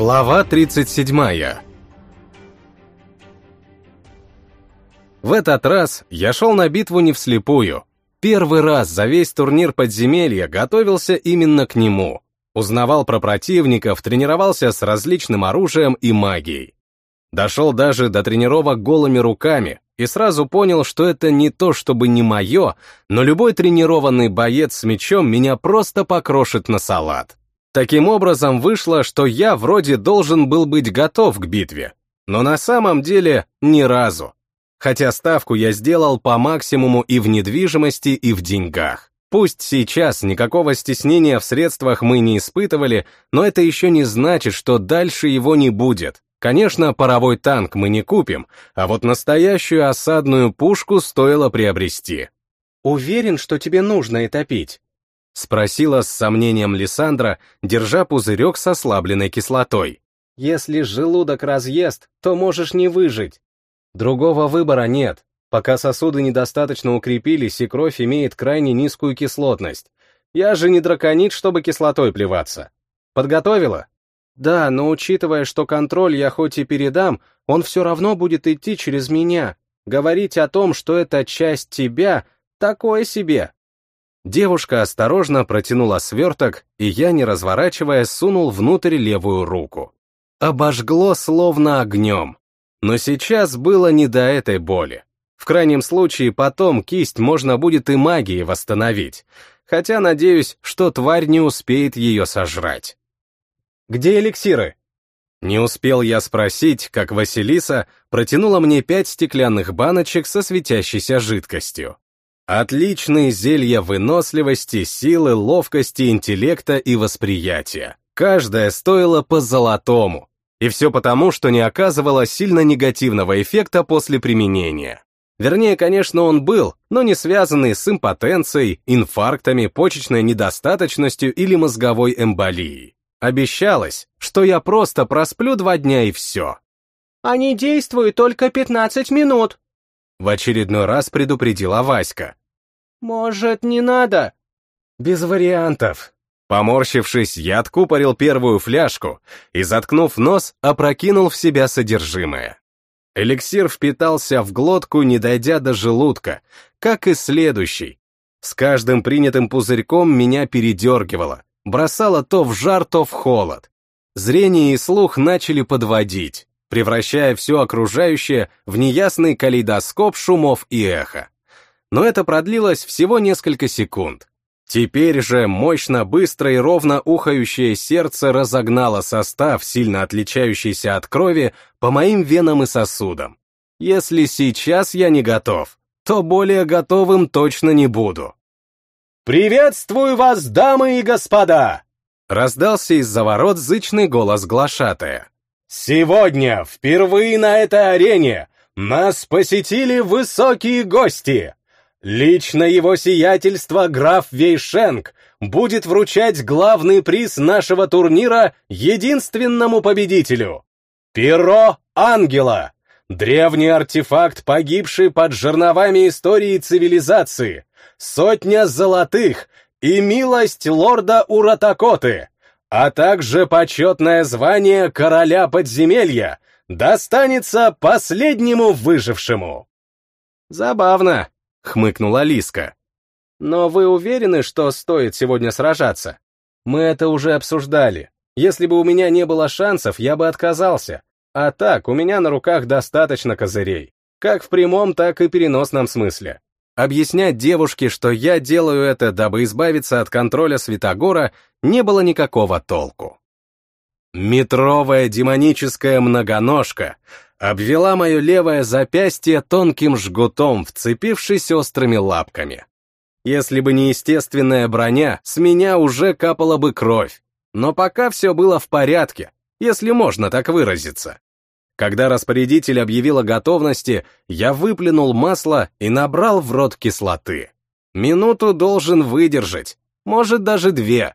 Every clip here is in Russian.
Глава 37 В этот раз я шел на битву не вслепую. Первый раз за весь турнир подземелья готовился именно к нему. Узнавал про противников, тренировался с различным оружием и магией. Дошел даже до тренировок голыми руками и сразу понял, что это не то чтобы не мое, но любой тренированный боец с мечом меня просто покрошит на салат. Таким образом вышло, что я вроде должен был быть готов к битве, но на самом деле ни разу. Хотя ставку я сделал по максимуму и в недвижимости, и в деньгах. Пусть сейчас никакого стеснения в средствах мы не испытывали, но это еще не значит, что дальше его не будет. Конечно, паровой танк мы не купим, а вот настоящую осадную пушку стоило приобрести. «Уверен, что тебе нужно это пить?» — спросила с сомнением Лиссандра, держа пузырек с ослабленной кислотой. «Если желудок разъест, то можешь не выжить. Другого выбора нет, пока сосуды недостаточно укрепились и кровь имеет крайне низкую кислотность. Я же не драконит, чтобы кислотой плеваться. Подготовила? Да, но учитывая, что контроль я хоть и передам, он все равно будет идти через меня. Говорить о том, что это часть тебя, такое себе. Девушка осторожно протянула сверток, и я, не разворачиваясь, сунул внутрь левую руку. Обожгло словно огнем. Но сейчас было не до этой боли. В крайнем случае потом кисть можно будет и магией восстановить, хотя надеюсь, что тварь не успеет ее сожрать. «Где эликсиры?» Не успел я спросить, как Василиса протянула мне пять стеклянных баночек со светящейся жидкостью. Отличные зелья выносливости, силы, ловкости, интеллекта и восприятия. Каждая стоила по золотому. И все потому, что не оказывало сильно негативного эффекта после применения. Вернее, конечно, он был, но не связанный с импотенцией, инфарктами, почечной недостаточностью или мозговой эмболией. Обещалось, что я просто просплю два дня и все. «Они действуют только 15 минут», — в очередной раз предупредила Васька. «Может, не надо?» «Без вариантов». Поморщившись, я откупорил первую фляжку и, заткнув нос, опрокинул в себя содержимое. Эликсир впитался в глотку, не дойдя до желудка, как и следующий. С каждым принятым пузырьком меня передергивало, бросало то в жар, то в холод. Зрение и слух начали подводить, превращая все окружающее в неясный калейдоскоп шумов и эха но это продлилось всего несколько секунд. Теперь же мощно, быстро и ровно ухающее сердце разогнало состав, сильно отличающийся от крови, по моим венам и сосудам. Если сейчас я не готов, то более готовым точно не буду. «Приветствую вас, дамы и господа!» Раздался из-за ворот зычный голос глашатая. «Сегодня, впервые на этой арене, нас посетили высокие гости!» Лично его сиятельство граф Вейшенг будет вручать главный приз нашего турнира единственному победителю. Перо Ангела. Древний артефакт, погибший под жерновами истории цивилизации. Сотня золотых и милость лорда Уратакоты, а также почетное звание короля подземелья достанется последнему выжившему. Забавно, — хмыкнула Лиска. «Но вы уверены, что стоит сегодня сражаться? Мы это уже обсуждали. Если бы у меня не было шансов, я бы отказался. А так, у меня на руках достаточно козырей. Как в прямом, так и переносном смысле. Объяснять девушке, что я делаю это, дабы избавиться от контроля Святогора, не было никакого толку. Метровая демоническая многоножка обвела мое левое запястье тонким жгутом, вцепившись острыми лапками. Если бы не естественная броня, с меня уже капала бы кровь. Но пока все было в порядке, если можно так выразиться. Когда распорядитель объявил о готовности, я выплюнул масло и набрал в рот кислоты. Минуту должен выдержать, может даже две.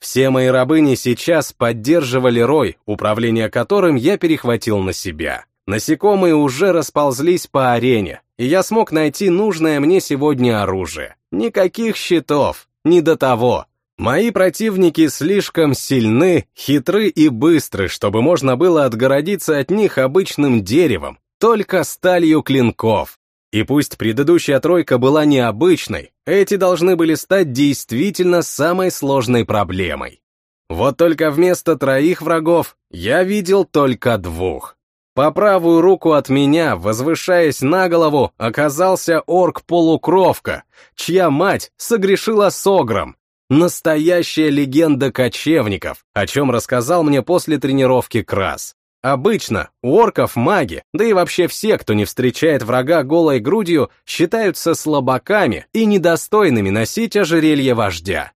Все мои рабыни сейчас поддерживали рой, управление которым я перехватил на себя. Насекомые уже расползлись по арене, и я смог найти нужное мне сегодня оружие. Никаких щитов, не до того. Мои противники слишком сильны, хитры и быстры, чтобы можно было отгородиться от них обычным деревом, только сталью клинков. И пусть предыдущая тройка была необычной, эти должны были стать действительно самой сложной проблемой. Вот только вместо троих врагов я видел только двух. По правую руку от меня, возвышаясь на голову, оказался орк-полукровка, чья мать согрешила с огром, Настоящая легенда кочевников, о чем рассказал мне после тренировки Крас. Обычно у орков маги, да и вообще все, кто не встречает врага голой грудью, считаются слабаками и недостойными носить ожерелье вождя.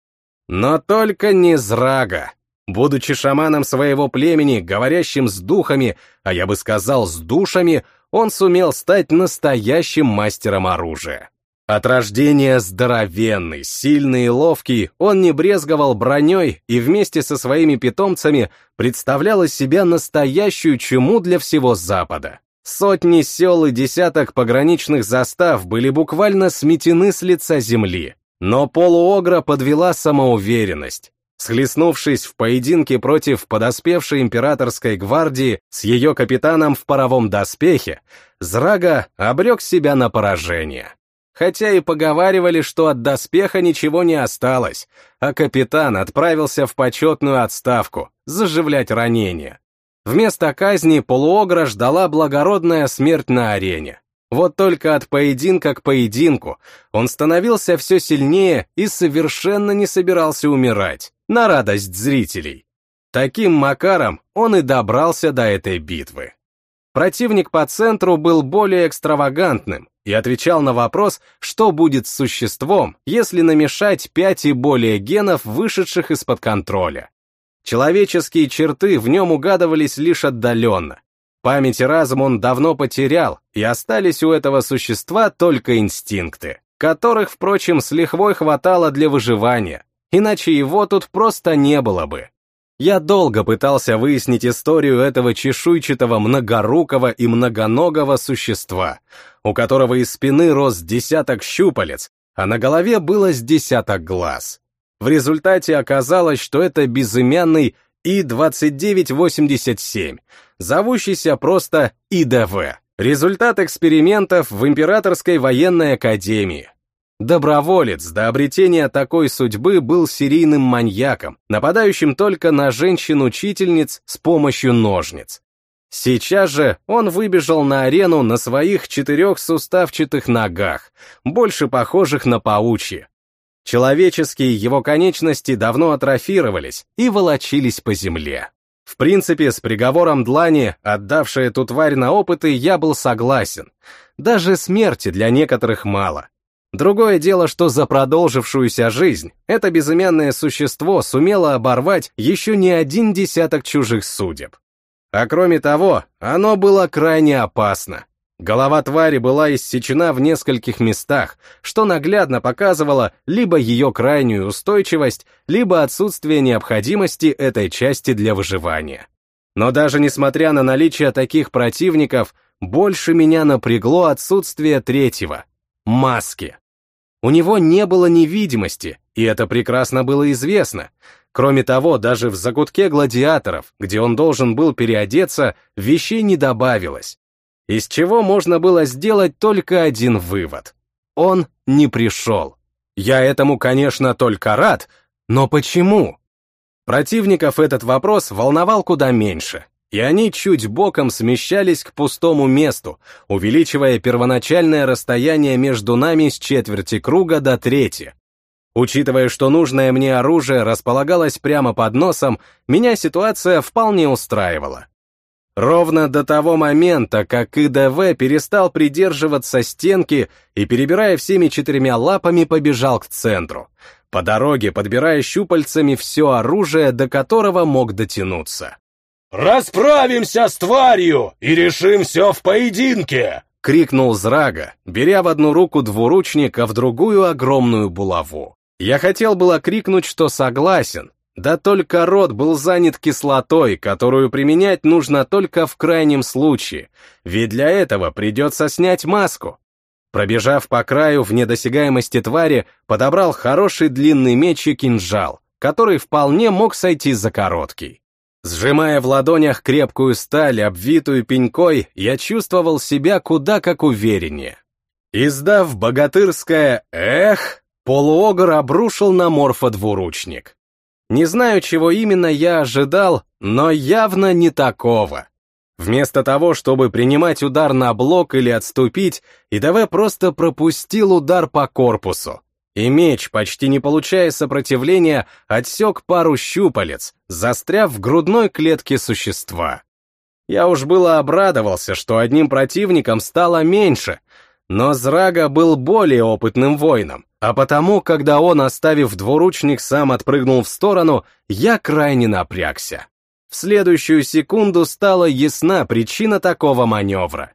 Но только не Зрага. Будучи шаманом своего племени, говорящим с духами, а я бы сказал с душами, он сумел стать настоящим мастером оружия. От рождения здоровенный, сильный и ловкий, он не брезговал броней и вместе со своими питомцами представлял из себя настоящую чуму для всего Запада. Сотни сел и десяток пограничных застав были буквально сметены с лица земли. Но полуогра подвела самоуверенность. Схлестнувшись в поединке против подоспевшей императорской гвардии с ее капитаном в паровом доспехе, Зрага обрек себя на поражение хотя и поговаривали, что от доспеха ничего не осталось, а капитан отправился в почетную отставку, заживлять ранения. Вместо казни полуогра ждала благородная смерть на арене. Вот только от поединка к поединку он становился все сильнее и совершенно не собирался умирать, на радость зрителей. Таким макаром он и добрался до этой битвы. Противник по центру был более экстравагантным, и отвечал на вопрос, что будет с существом, если намешать пять и более генов, вышедших из-под контроля. Человеческие черты в нем угадывались лишь отдаленно. Память и разум он давно потерял, и остались у этого существа только инстинкты, которых, впрочем, с лихвой хватало для выживания, иначе его тут просто не было бы. Я долго пытался выяснить историю этого чешуйчатого, многорукого и многоногого существа, у которого из спины рос десяток щупалец, а на голове было с десяток глаз. В результате оказалось, что это безымянный И-2987, зовущийся просто ИДВ. Результат экспериментов в Императорской военной академии. Доброволец до обретения такой судьбы был серийным маньяком, нападающим только на женщин-учительниц с помощью ножниц. Сейчас же он выбежал на арену на своих четырех суставчатых ногах, больше похожих на паучьи. Человеческие его конечности давно атрофировались и волочились по земле. В принципе, с приговором Длани, отдавшей эту тварь на опыты, я был согласен. Даже смерти для некоторых мало. Другое дело, что за продолжившуюся жизнь это безымянное существо сумело оборвать еще не один десяток чужих судеб. А кроме того, оно было крайне опасно. Голова твари была иссечена в нескольких местах, что наглядно показывало либо ее крайнюю устойчивость, либо отсутствие необходимости этой части для выживания. Но даже несмотря на наличие таких противников, больше меня напрягло отсутствие третьего — маски. У него не было невидимости, и это прекрасно было известно. Кроме того, даже в закутке гладиаторов, где он должен был переодеться, вещей не добавилось. Из чего можно было сделать только один вывод. Он не пришел. Я этому, конечно, только рад, но почему? Противников этот вопрос волновал куда меньше и они чуть боком смещались к пустому месту, увеличивая первоначальное расстояние между нами с четверти круга до трети. Учитывая, что нужное мне оружие располагалось прямо под носом, меня ситуация вполне устраивала. Ровно до того момента, как ИДВ перестал придерживаться стенки и, перебирая всеми четырьмя лапами, побежал к центру, по дороге подбирая щупальцами все оружие, до которого мог дотянуться. «Расправимся с тварью и решим все в поединке!» — крикнул Зрага, беря в одну руку двуручник, а в другую огромную булаву. Я хотел было крикнуть, что согласен, да только рот был занят кислотой, которую применять нужно только в крайнем случае, ведь для этого придется снять маску. Пробежав по краю в недосягаемости твари, подобрал хороший длинный меч и кинжал, который вполне мог сойти за короткий. Сжимая в ладонях крепкую сталь, обвитую пенькой, я чувствовал себя куда как увереннее. Издав богатырское «эх», полуогр обрушил на морфа двуручник. Не знаю, чего именно я ожидал, но явно не такого. Вместо того, чтобы принимать удар на блок или отступить, ИДВ просто пропустил удар по корпусу. И меч, почти не получая сопротивления, отсек пару щупалец, застряв в грудной клетке существа. Я уж было обрадовался, что одним противником стало меньше, но Зрага был более опытным воином, а потому, когда он, оставив двуручник, сам отпрыгнул в сторону, я крайне напрягся. В следующую секунду стала ясна причина такого маневра.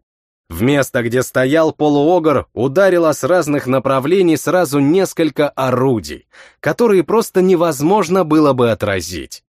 В место, где стоял полуогр, ударило с разных направлений сразу несколько орудий, которые просто невозможно было бы отразить.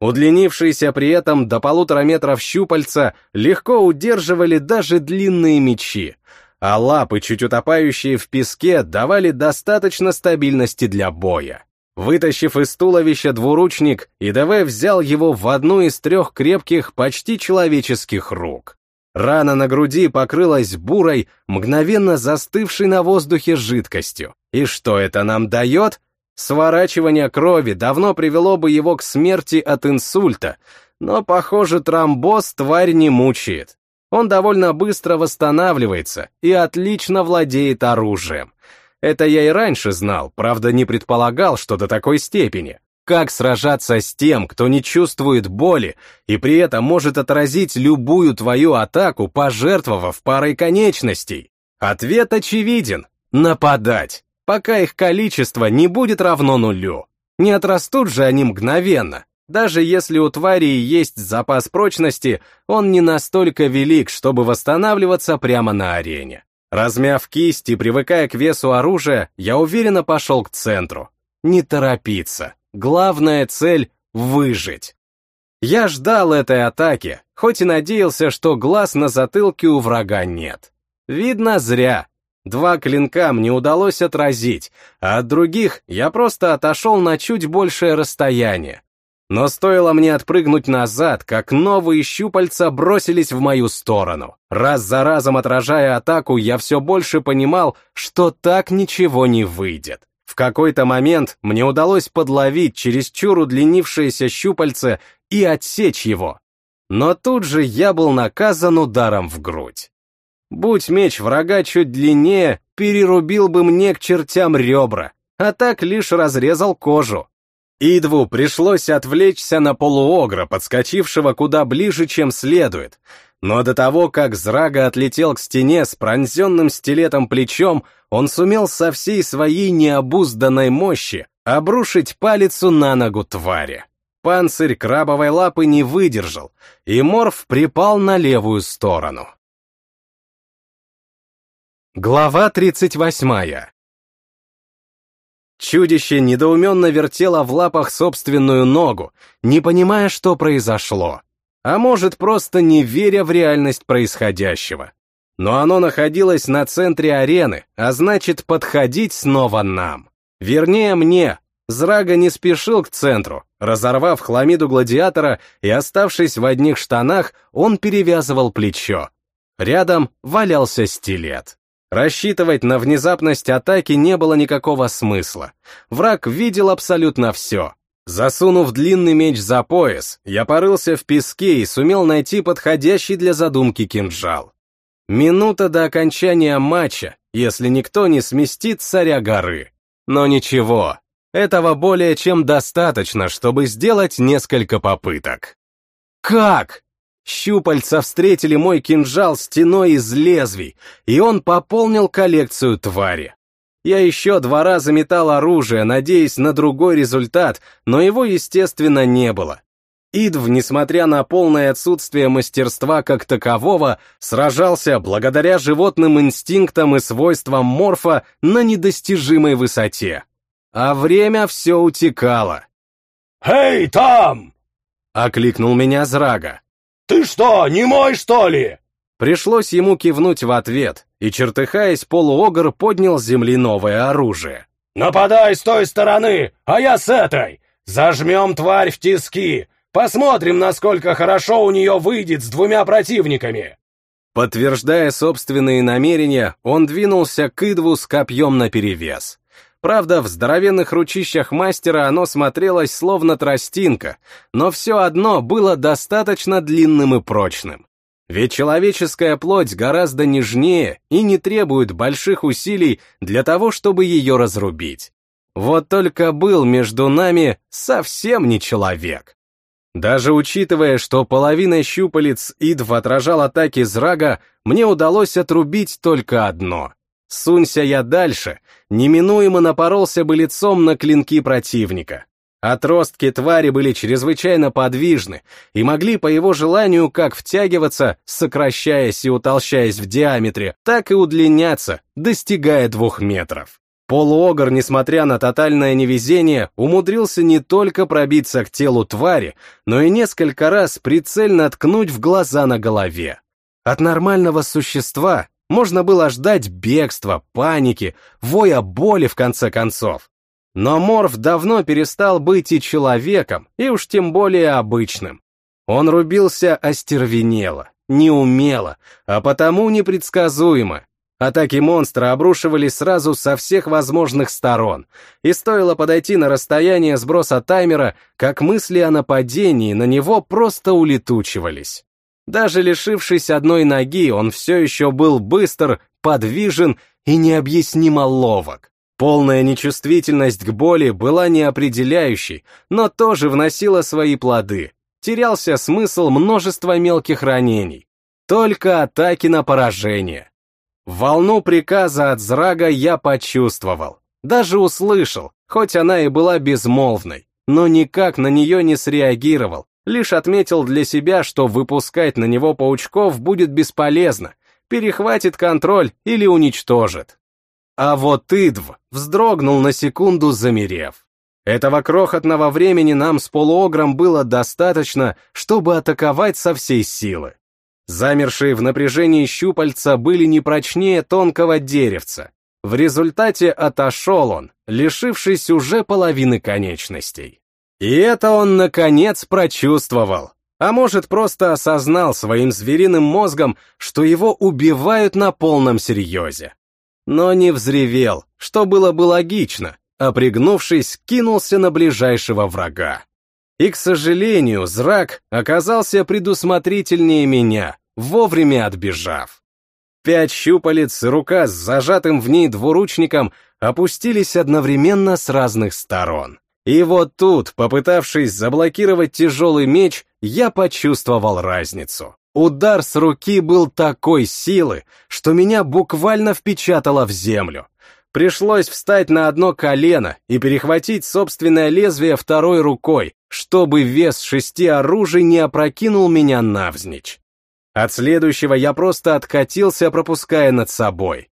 Удлинившиеся при этом до полутора метров щупальца легко удерживали даже длинные мечи, а лапы, чуть утопающие в песке, давали достаточно стабильности для боя. Вытащив из туловища двуручник, ИДВ взял его в одну из трех крепких, почти человеческих рук. Рана на груди покрылась бурой, мгновенно застывшей на воздухе жидкостью. И что это нам дает? Сворачивание крови давно привело бы его к смерти от инсульта, но, похоже, тромбоз тварь не мучает. Он довольно быстро восстанавливается и отлично владеет оружием. Это я и раньше знал, правда не предполагал, что до такой степени. Как сражаться с тем, кто не чувствует боли и при этом может отразить любую твою атаку, пожертвовав парой конечностей? Ответ очевиден — нападать, пока их количество не будет равно нулю. Не отрастут же они мгновенно. Даже если у твари есть запас прочности, он не настолько велик, чтобы восстанавливаться прямо на арене. Размяв кисть и привыкая к весу оружия, я уверенно пошел к центру. Не торопиться. Главная цель — выжить. Я ждал этой атаки, хоть и надеялся, что глаз на затылке у врага нет. Видно, зря. Два клинка мне удалось отразить, а от других я просто отошел на чуть большее расстояние. Но стоило мне отпрыгнуть назад, как новые щупальца бросились в мою сторону. Раз за разом отражая атаку, я все больше понимал, что так ничего не выйдет. В какой-то момент мне удалось подловить чересчур удлинившееся щупальце и отсечь его. Но тут же я был наказан ударом в грудь. Будь меч врага чуть длиннее, перерубил бы мне к чертям ребра, а так лишь разрезал кожу. Идву пришлось отвлечься на полуогра, подскочившего куда ближе, чем следует. Но до того, как Зрага отлетел к стене с пронзенным стилетом плечом, он сумел со всей своей необузданной мощи обрушить палицу на ногу твари. Панцирь крабовой лапы не выдержал, и морф припал на левую сторону. Глава тридцать восьмая. Чудище недоуменно вертело в лапах собственную ногу, не понимая, что произошло. А может, просто не веря в реальность происходящего. Но оно находилось на центре арены, а значит, подходить снова нам. Вернее, мне. Зрага не спешил к центру. Разорвав хламиду гладиатора и оставшись в одних штанах, он перевязывал плечо. Рядом валялся стилет. Рассчитывать на внезапность атаки не было никакого смысла. Враг видел абсолютно все. Засунув длинный меч за пояс, я порылся в песке и сумел найти подходящий для задумки кинжал. Минута до окончания матча, если никто не сместит царя горы. Но ничего, этого более чем достаточно, чтобы сделать несколько попыток. Как? Щупальца встретили мой кинжал стеной из лезвий, и он пополнил коллекцию твари. Я еще два раза метал оружие, надеясь на другой результат, но его, естественно, не было. Идв, несмотря на полное отсутствие мастерства как такового, сражался благодаря животным инстинктам и свойствам морфа на недостижимой высоте. А время все утекало. «Эй, там!» — окликнул меня Зрага. «Ты что, не мой, что ли?» Пришлось ему кивнуть в ответ, и, чертыхаясь, полуогр поднял с земли новое оружие. «Нападай с той стороны, а я с этой! Зажмем тварь в тиски! Посмотрим, насколько хорошо у нее выйдет с двумя противниками!» Подтверждая собственные намерения, он двинулся к Идву с копьем наперевес. Правда, в здоровенных ручищах мастера оно смотрелось словно тростинка, но все одно было достаточно длинным и прочным. Ведь человеческая плоть гораздо нежнее и не требует больших усилий для того, чтобы ее разрубить. Вот только был между нами совсем не человек. Даже учитывая, что половина щупалец Идв отражал атаки Зрага, мне удалось отрубить только одно. Сунься я дальше, неминуемо напоролся бы лицом на клинки противника. Отростки твари были чрезвычайно подвижны и могли по его желанию как втягиваться, сокращаясь и утолщаясь в диаметре, так и удлиняться, достигая двух метров. Полуогр, несмотря на тотальное невезение, умудрился не только пробиться к телу твари, но и несколько раз прицельно ткнуть в глаза на голове. От нормального существа можно было ждать бегства, паники, воя боли в конце концов. Но Морф давно перестал быть и человеком, и уж тем более обычным. Он рубился остервенело, неумело, а потому непредсказуемо, Атаки монстра обрушивались сразу со всех возможных сторон, и стоило подойти на расстояние сброса таймера, как мысли о нападении на него просто улетучивались. Даже лишившись одной ноги, он все еще был быстр, подвижен и необъяснимо ловок. Полная нечувствительность к боли была неопределяющей, но тоже вносила свои плоды. Терялся смысл множества мелких ранений. Только атаки на поражение. Волну приказа от Зрага я почувствовал, даже услышал, хоть она и была безмолвной, но никак на нее не среагировал, лишь отметил для себя, что выпускать на него паучков будет бесполезно, перехватит контроль или уничтожит. А вот Идв вздрогнул на секунду, замерев. Этого крохотного времени нам с полуогром было достаточно, чтобы атаковать со всей силы. Замершие в напряжении щупальца были не прочнее тонкого деревца. В результате отошел он, лишившись уже половины конечностей. И это он, наконец, прочувствовал. А может, просто осознал своим звериным мозгом, что его убивают на полном серьезе. Но не взревел, что было бы логично, а пригнувшись, кинулся на ближайшего врага. И, к сожалению, зрак оказался предусмотрительнее меня, вовремя отбежав. Пять щупалец и рука с зажатым в ней двуручником опустились одновременно с разных сторон. И вот тут, попытавшись заблокировать тяжелый меч, я почувствовал разницу. Удар с руки был такой силы, что меня буквально впечатало в землю. Пришлось встать на одно колено и перехватить собственное лезвие второй рукой, чтобы вес шести оружий не опрокинул меня навзничь. От следующего я просто откатился, пропуская над собой.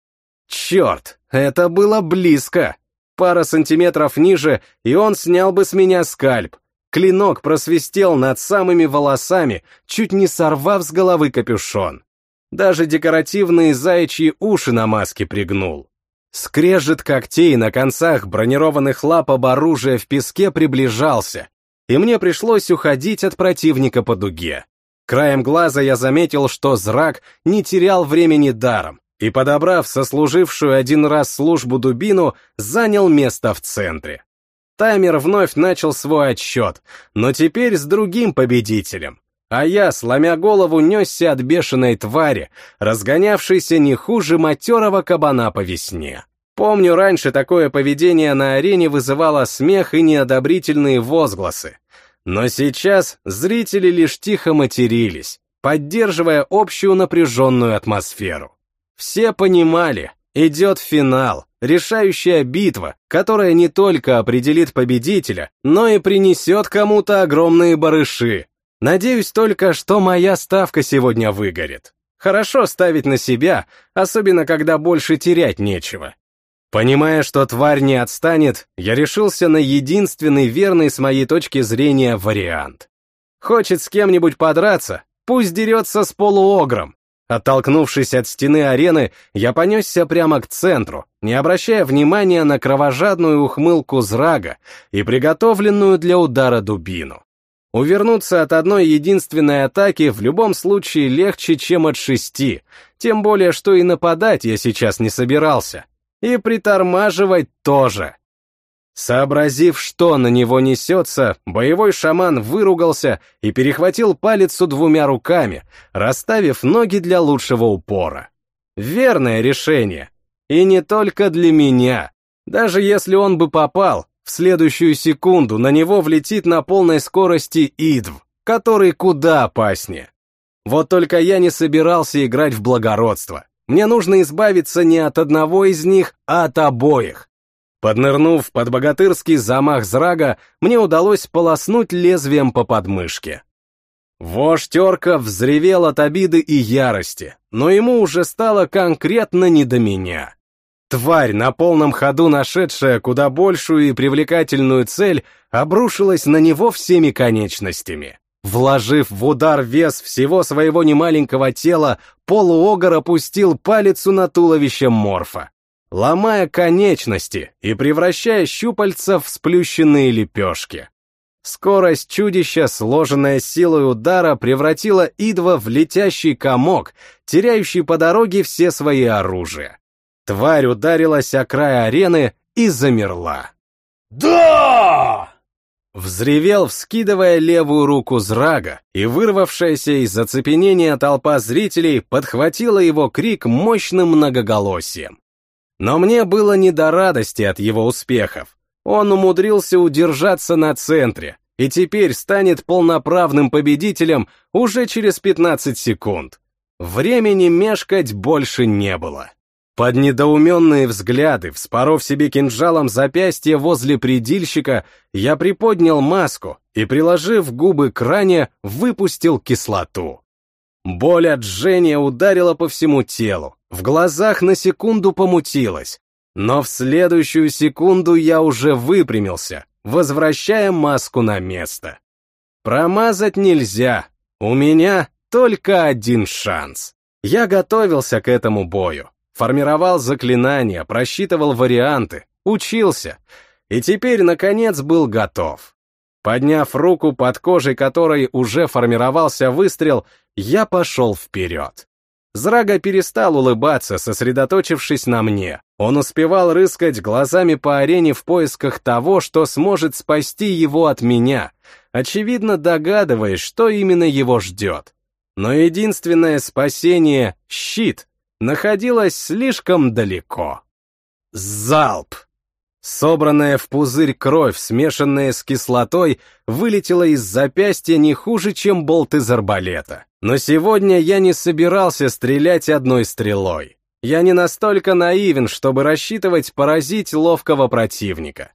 Черт, это было близко. Пара сантиметров ниже, и он снял бы с меня скальп. Клинок просвистел над самыми волосами, чуть не сорвав с головы капюшон. Даже декоративные заячьи уши на маске пригнул. Скрежет когтей на концах бронированных лап об оружие в песке приближался, и мне пришлось уходить от противника по дуге. Краем глаза я заметил, что зрак не терял времени даром, и, подобрав сослужившую один раз службу дубину, занял место в центре. Таймер вновь начал свой отсчет, но теперь с другим победителем. А я, сломя голову, несся от бешеной твари, разгонявшейся не хуже матерого кабана по весне. Помню, раньше такое поведение на арене вызывало смех и неодобрительные возгласы. Но сейчас зрители лишь тихо матерились, поддерживая общую напряженную атмосферу. Все понимали, идет финал, решающая битва, которая не только определит победителя, но и принесет кому-то огромные барыши. Надеюсь только, что моя ставка сегодня выгорит. Хорошо ставить на себя, особенно когда больше терять нечего. Понимая, что тварь не отстанет, я решился на единственный верный с моей точки зрения вариант. Хочет с кем-нибудь подраться, пусть дерется с полуогром. Оттолкнувшись от стены арены, я понесся прямо к центру, не обращая внимания на кровожадную ухмылку Зрага и приготовленную для удара дубину. Увернуться от одной единственной атаки в любом случае легче, чем от шести, тем более, что и нападать я сейчас не собирался. И притормаживать тоже. Сообразив, что на него несется, боевой шаман выругался и перехватил палицу двумя руками, расставив ноги для лучшего упора. Верное решение. И не только для меня. Даже если он бы попал, в следующую секунду на него влетит на полной скорости Идв, который куда опаснее. Вот только я не собирался играть в благородство. Мне нужно избавиться не от одного из них, а от обоих. Поднырнув под богатырский замах зрага, мне удалось полоснуть лезвием по подмышке. Вождь орка взревел от обиды и ярости, но ему уже стало конкретно не до меня. Тварь, на полном ходу нашедшая куда большую и привлекательную цель, обрушилась на него всеми конечностями. Вложив в удар вес всего своего немаленького тела, полуогор опустил палицу на туловище морфа ломая конечности и превращая щупальца в сплющенные лепешки. Скорость чудища, сложенная силой удара, превратила Идва в летящий комок, теряющий по дороге все свои оружия. Тварь ударилась о край арены и замерла. «Да!» Взревел, вскидывая левую руку Зрага, и вырвавшаяся из зацепенения толпа зрителей подхватила его крик мощным многоголосием. Но мне было не до радости от его успехов. Он умудрился удержаться на центре и теперь станет полноправным победителем уже через 15 секунд. Времени мешкать больше не было. Под недоуменные взгляды, вспоров себе кинжалом запястье возле предильщика, я приподнял маску и, приложив губы к ране, выпустил кислоту. Боль от жжения ударила по всему телу, в глазах на секунду помутилось, но в следующую секунду я уже выпрямился, возвращая маску на место. Промазать нельзя, у меня только один шанс. Я готовился к этому бою, формировал заклинания, просчитывал варианты, учился, и теперь, наконец, был готов. Подняв руку, под кожей которой уже формировался выстрел, я пошел вперед. Зрага перестал улыбаться, сосредоточившись на мне. Он успевал рыскать глазами по арене в поисках того, что сможет спасти его от меня, очевидно догадываясь, что именно его ждет. Но единственное спасение — щит — находилось слишком далеко. Залп! Собранная в пузырь кровь, смешанная с кислотой, вылетела из запястья не хуже, чем болт из арбалета. Но сегодня я не собирался стрелять одной стрелой. Я не настолько наивен, чтобы рассчитывать поразить ловкого противника.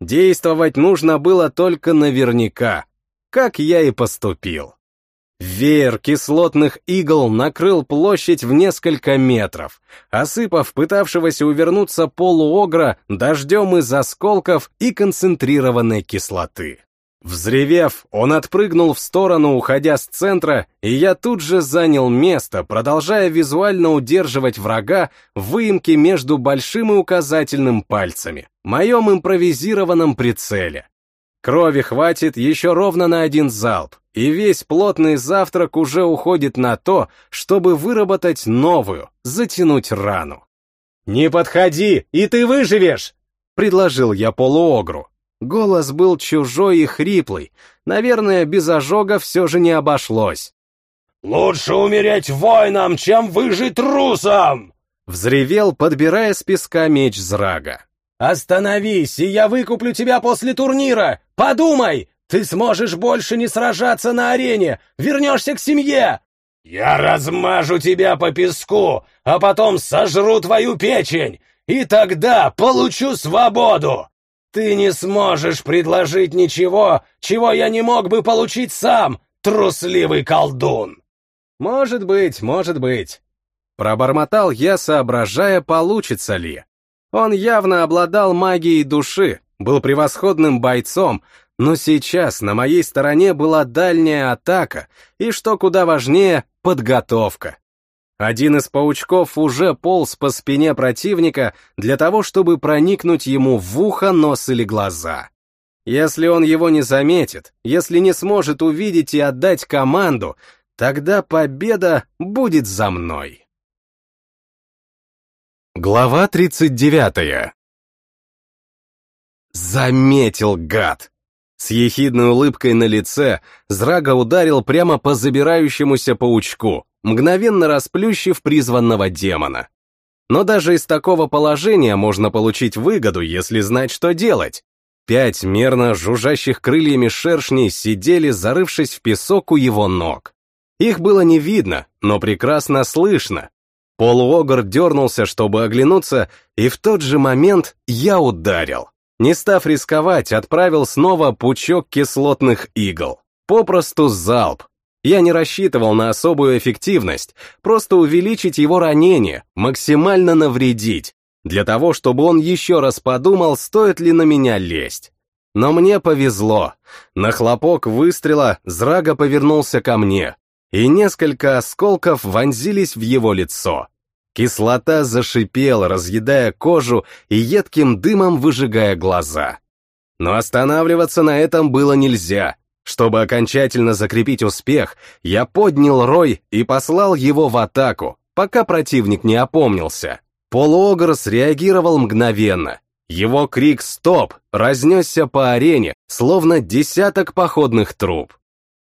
Действовать нужно было только наверняка, как я и поступил. Веер кислотных игл накрыл площадь в несколько метров, осыпав пытавшегося увернуться полуогра дождем из осколков и концентрированной кислоты. Взревев, он отпрыгнул в сторону, уходя с центра, и я тут же занял место, продолжая визуально удерживать врага в выемке между большим и указательным пальцами, моем импровизированном прицеле. Крови хватит еще ровно на один залп, и весь плотный завтрак уже уходит на то, чтобы выработать новую, затянуть рану. «Не подходи, и ты выживешь!» — предложил я полуогру. Голос был чужой и хриплый, наверное, без ожога все же не обошлось. «Лучше умереть воином, чем выжить трусом!» Взревел, подбирая с песка меч Зрага. «Остановись, и я выкуплю тебя после турнира! Подумай! Ты сможешь больше не сражаться на арене! Вернешься к семье!» «Я размажу тебя по песку, а потом сожру твою печень, и тогда получу свободу! Ты не сможешь предложить ничего, чего я не мог бы получить сам, трусливый колдун!» «Может быть, может быть». Пробормотал я, соображая, получится ли. Он явно обладал магией души, был превосходным бойцом, но сейчас на моей стороне была дальняя атака и, что куда важнее, подготовка. Один из паучков уже полз по спине противника для того, чтобы проникнуть ему в ухо, нос или глаза. Если он его не заметит, если не сможет увидеть и отдать команду, тогда победа будет за мной. Глава 39 Заметил, гад! С ехидной улыбкой на лице Зрага ударил прямо по забирающемуся паучку, мгновенно расплющив призванного демона. Но даже из такого положения можно получить выгоду, если знать, что делать. Пять мерно жужжащих крыльями шершней сидели, зарывшись в песок у его ног. Их было не видно, но прекрасно слышно. Полуогр дернулся, чтобы оглянуться, и в тот же момент я ударил. Не став рисковать, отправил снова пучок кислотных игл. Попросту залп, я не рассчитывал на особую эффективность, просто увеличить его ранение, максимально навредить, для того, чтобы он еще раз подумал, стоит ли на меня лезть. Но мне повезло. На хлопок выстрела Зрага повернулся ко мне, и несколько осколков вонзились в его лицо. Кислота зашипела, разъедая кожу и едким дымом выжигая глаза. Но останавливаться на этом было нельзя. Чтобы окончательно закрепить успех, я поднял рой и послал его в атаку, пока противник не опомнился. Полуогр среагировал мгновенно. Его крик «Стоп!» разнесся по арене, словно десяток походных труб.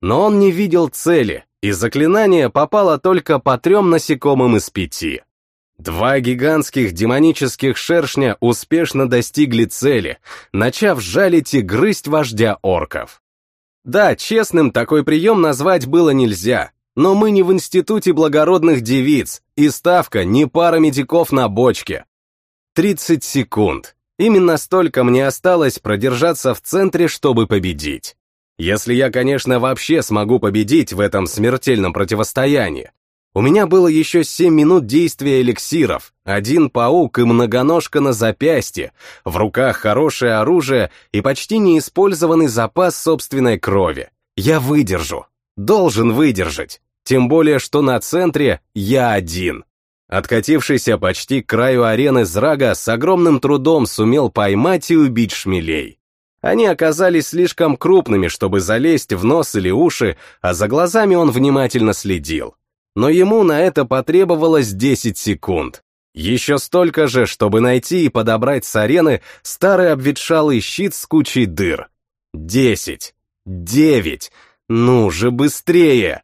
Но он не видел цели, и заклинание попало только по трем насекомым из пяти. Два гигантских демонических шершня успешно достигли цели, начав жалить и грызть вождя орков. Да, честным такой прием назвать было нельзя, но мы не в институте благородных девиц, и ставка не пара медиков на бочке. 30 секунд. Именно столько мне осталось продержаться в центре, чтобы победить. Если я, конечно, вообще смогу победить в этом смертельном противостоянии. У меня было еще 7 минут действия эликсиров, один паук и многоножка на запястье, в руках хорошее оружие и почти неиспользованный запас собственной крови. Я выдержу. Должен выдержать. Тем более, что на центре я один. Откатившийся почти к краю арены Зрага с огромным трудом сумел поймать и убить шмелей. Они оказались слишком крупными, чтобы залезть в нос или уши, а за глазами он внимательно следил но ему на это потребовалось 10 секунд. Еще столько же, чтобы найти и подобрать с арены старый обветшалый щит с кучей дыр. Десять. Девять. Ну же, быстрее!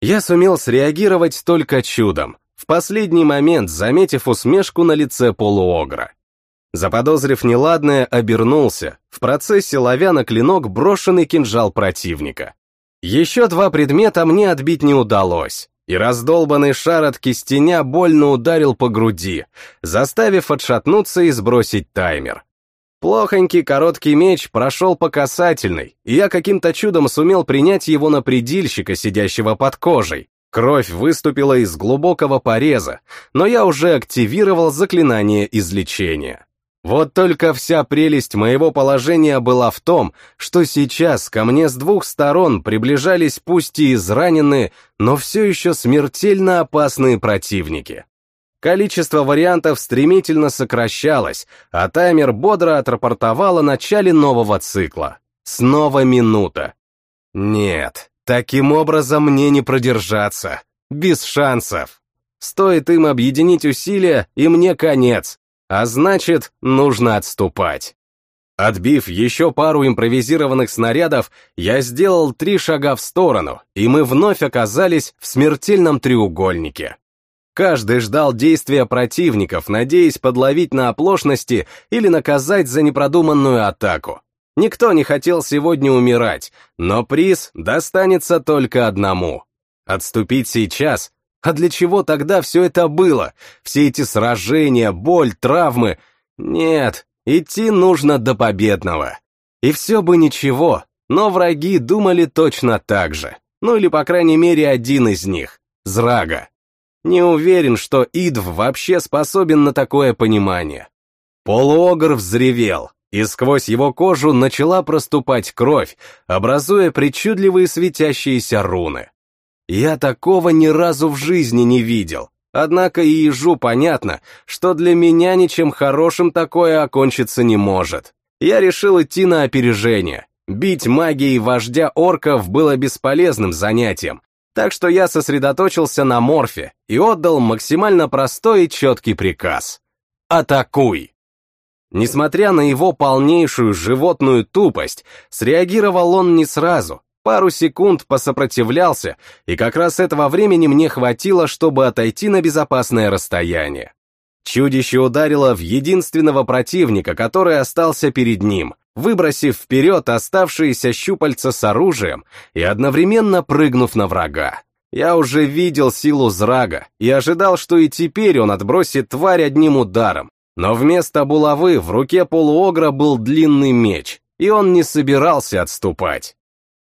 Я сумел среагировать только чудом, в последний момент заметив усмешку на лице полуогра. Заподозрив неладное, обернулся, в процессе ловя на клинок брошенный кинжал противника. Еще два предмета мне отбить не удалось, и раздолбанный шар от кистеня больно ударил по груди, заставив отшатнуться и сбросить таймер. Плохонький короткий меч прошел по касательной, и я каким-то чудом сумел принять его на предильщика, сидящего под кожей. Кровь выступила из глубокого пореза, но я уже активировал заклинание излечения. Вот только вся прелесть моего положения была в том, что сейчас ко мне с двух сторон приближались пусть и израненные, но все еще смертельно опасные противники. Количество вариантов стремительно сокращалось, а таймер бодро отрапортовал о начале нового цикла. Снова минута. Нет, таким образом мне не продержаться. Без шансов. Стоит им объединить усилия, и мне конец. А значит, нужно отступать. Отбив еще пару импровизированных снарядов, я сделал три шага в сторону, и мы вновь оказались в смертельном треугольнике. Каждый ждал действия противников, надеясь подловить на оплошности или наказать за непродуманную атаку. Никто не хотел сегодня умирать, но приз достанется только одному. Отступить сейчас а для чего тогда все это было? Все эти сражения, боль, травмы? Нет, идти нужно до победного. И все бы ничего, но враги думали точно так же. Ну или, по крайней мере, один из них — Зрага. Не уверен, что Идв вообще способен на такое понимание. Полуогр взревел, и сквозь его кожу начала проступать кровь, образуя причудливые светящиеся руны. Я такого ни разу в жизни не видел. Однако и ежу понятно, что для меня ничем хорошим такое окончиться не может. Я решил идти на опережение. Бить магией вождя орков было бесполезным занятием, так что я сосредоточился на морфе и отдал максимально простой и четкий приказ. «Атакуй!» Несмотря на его полнейшую животную тупость, среагировал он не сразу, пару секунд посопротивлялся, и как раз этого времени мне хватило, чтобы отойти на безопасное расстояние. Чудище ударило в единственного противника, который остался перед ним, выбросив вперед оставшиеся щупальца с оружием и одновременно прыгнув на врага. Я уже видел силу Зрага и ожидал, что и теперь он отбросит тварь одним ударом, но вместо булавы в руке полуогра был длинный меч, и он не собирался отступать.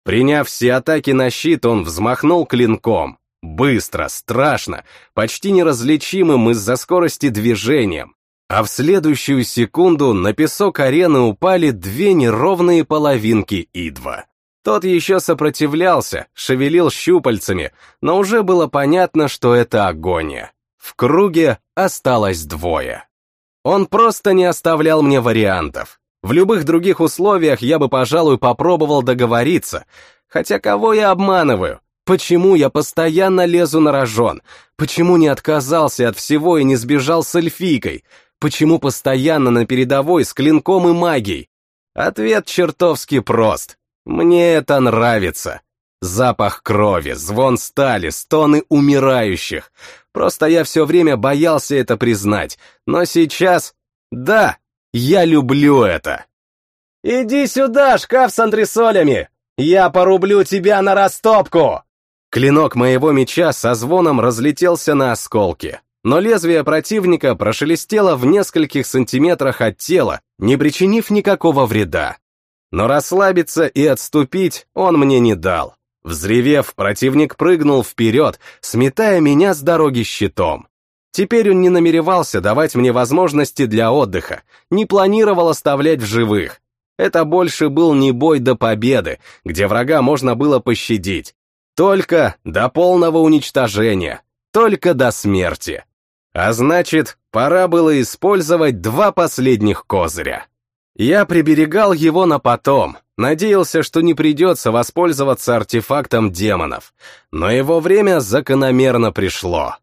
Приняв все атаки на щит, он взмахнул клинком. Быстро, страшно, почти неразличимым из-за скорости движением. А в следующую секунду на песок арены упали две неровные половинки идва. Тот еще сопротивлялся, шевелил щупальцами, но уже было понятно, что это агония. В круге осталось двое. Он просто не оставлял мне вариантов. В любых других условиях я бы, пожалуй, попробовал договориться. Хотя кого я обманываю? Почему я постоянно лезу на рожон? Почему не отказался от всего и не сбежал с эльфийкой? Почему постоянно на передовой с клинком и магией? Ответ чертовски прост. Мне это нравится. Запах крови, звон стали, стоны умирающих. Просто я все время боялся это признать. Но сейчас... Да, я люблю это. «Иди сюда, шкаф с антресолями! Я порублю тебя на растопку!» Клинок моего меча со звоном разлетелся на осколки, но лезвие противника прошелестело в нескольких сантиметрах от тела, не причинив никакого вреда. Но расслабиться и отступить он мне не дал. Взревев, противник прыгнул вперед, сметая меня с дороги щитом. Теперь он не намеревался давать мне возможности для отдыха, не планировал оставлять в живых. Это больше был не бой до победы, где врага можно было пощадить. Только до полного уничтожения, только до смерти. А значит, пора было использовать два последних козыря. Я приберегал его на потом, надеялся, что не придется воспользоваться артефактом демонов, но его время закономерно пришло.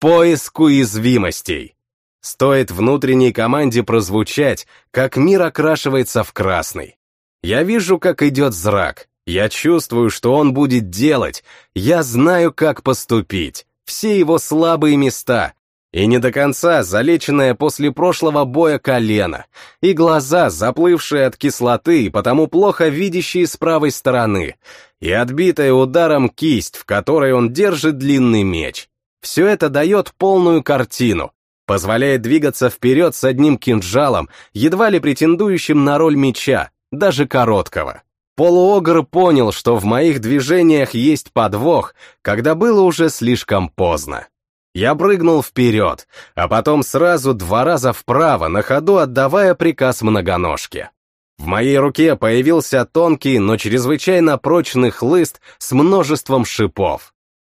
Поиск уязвимостей. Стоит внутренней команде прозвучать, как мир окрашивается в красный. Я вижу, как идет зрак, я чувствую, что он будет делать, я знаю, как поступить, все его слабые места, и не до конца залеченное после прошлого боя колено, и глаза, заплывшие от кислоты и потому плохо видящие с правой стороны, и отбитая ударом кисть, в которой он держит длинный меч. Все это дает полную картину, позволяет двигаться вперед с одним кинжалом, едва ли претендующим на роль меча, даже короткого. Полуогр понял, что в моих движениях есть подвох, когда было уже слишком поздно. Я прыгнул вперед, а потом сразу два раза вправо, на ходу отдавая приказ многоножке. В моей руке появился тонкий, но чрезвычайно прочный хлыст с множеством шипов.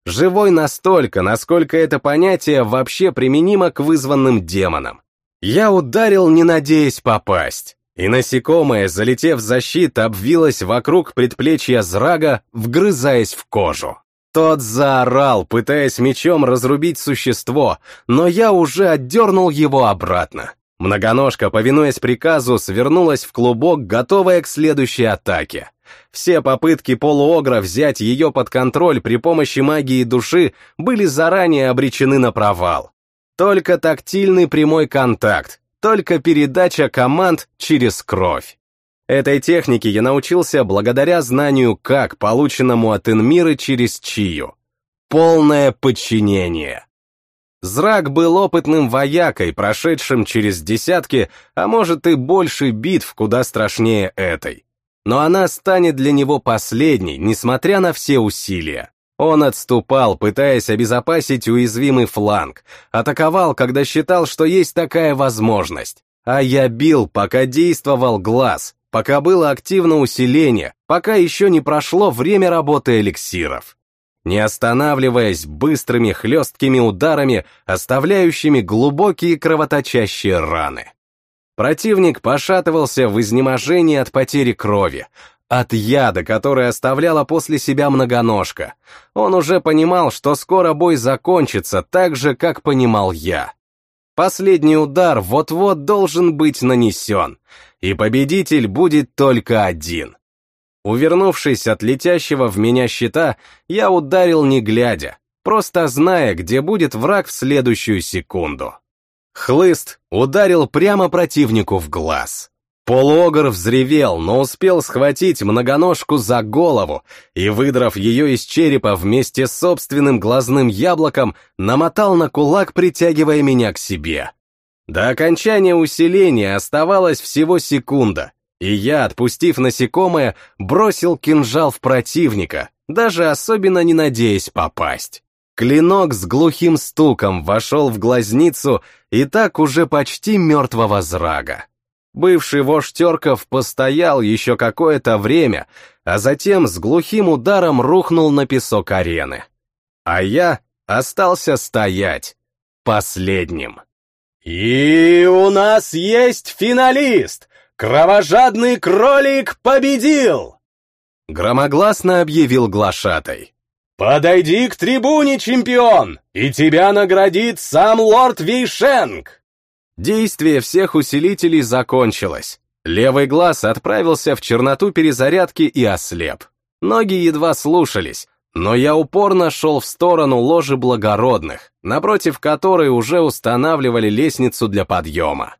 Живой настолько, насколько это понятие вообще применимо к вызванным демонам. Я ударил, не надеясь попасть, и насекомое, залетев за щит, обвилось вокруг предплечья Зрага, вгрызаясь в кожу. Тот заорал, пытаясь мечом разрубить существо, но я уже отдернул его обратно. Многоножка, повинуясь приказу, свернулась в клубок, готовая к следующей атаке. Все попытки полуогра взять ее под контроль при помощи магии души были заранее обречены на провал. Только тактильный прямой контакт, только передача команд через кровь. Этой технике я научился благодаря знанию как, полученному от Инмиры через Чию. Полное подчинение. Зрак был опытным воякой, прошедшим через десятки, а может и больше битв, куда страшнее этой но она станет для него последней, несмотря на все усилия. Он отступал, пытаясь обезопасить уязвимый фланг, атаковал, когда считал, что есть такая возможность. А я бил, пока действовал глаз, пока было активно усиление, пока еще не прошло время работы эликсиров. не останавливаясь быстрыми хлесткими ударами, оставляющими глубокие кровоточащие раны. Противник пошатывался в изнеможении от потери крови, от яда, который оставляла после себя многоножка. Он уже понимал, что скоро бой закончится так же, как понимал я. Последний удар вот-вот должен быть нанесен, и победитель будет только один. Увернувшись от летящего в меня щита, я ударил не глядя, просто зная, где будет враг в следующую секунду. Хлыст ударил прямо противнику в глаз. Полуогр взревел, но успел схватить многоножку за голову и, выдрав ее из черепа вместе с собственным глазным яблоком, намотал на кулак, притягивая меня к себе. До окончания усиления оставалась всего секунда, и я, отпустив насекомое, бросил кинжал в противника, даже особенно не надеясь попасть. Клинок с глухим стуком вошел в глазницу и так уже почти мертвого зрага. Бывший вождь Терков постоял еще какое-то время, а затем с глухим ударом рухнул на песок арены. А я остался стоять последним. «И у нас есть финалист! Кровожадный кролик победил!» Громогласно объявил глашатай. «Подойди к трибуне, чемпион, и тебя наградит сам лорд Вейшенг!» Действие всех усилителей закончилось. Левый глаз отправился в черноту перезарядки и ослеп. Ноги едва слушались, но я упорно шел в сторону ложи благородных, напротив которой уже устанавливали лестницу для подъема.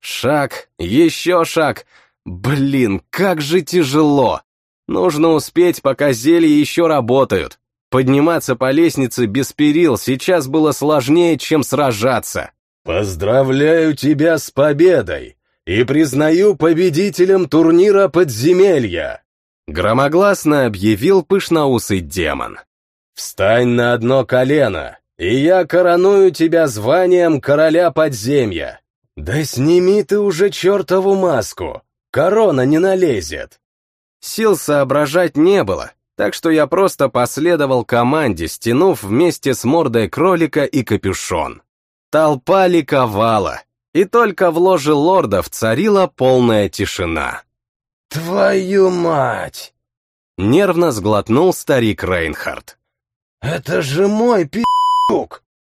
Шаг, еще шаг. Блин, как же тяжело. Нужно успеть, пока зелья еще работают. Подниматься по лестнице без перил сейчас было сложнее, чем сражаться. «Поздравляю тебя с победой и признаю победителем турнира подземелья!» Громогласно объявил пышноусый демон. «Встань на одно колено, и я короную тебя званием короля подземья. «Да сними ты уже чертову маску! Корона не налезет!» Сил соображать не было, так что я просто последовал команде, стянув вместе с мордой кролика и капюшон. Толпа ликовала, и только в ложе лордов царила полная тишина. «Твою мать!» Нервно сглотнул старик Рейнхард. «Это же мой пи***ук!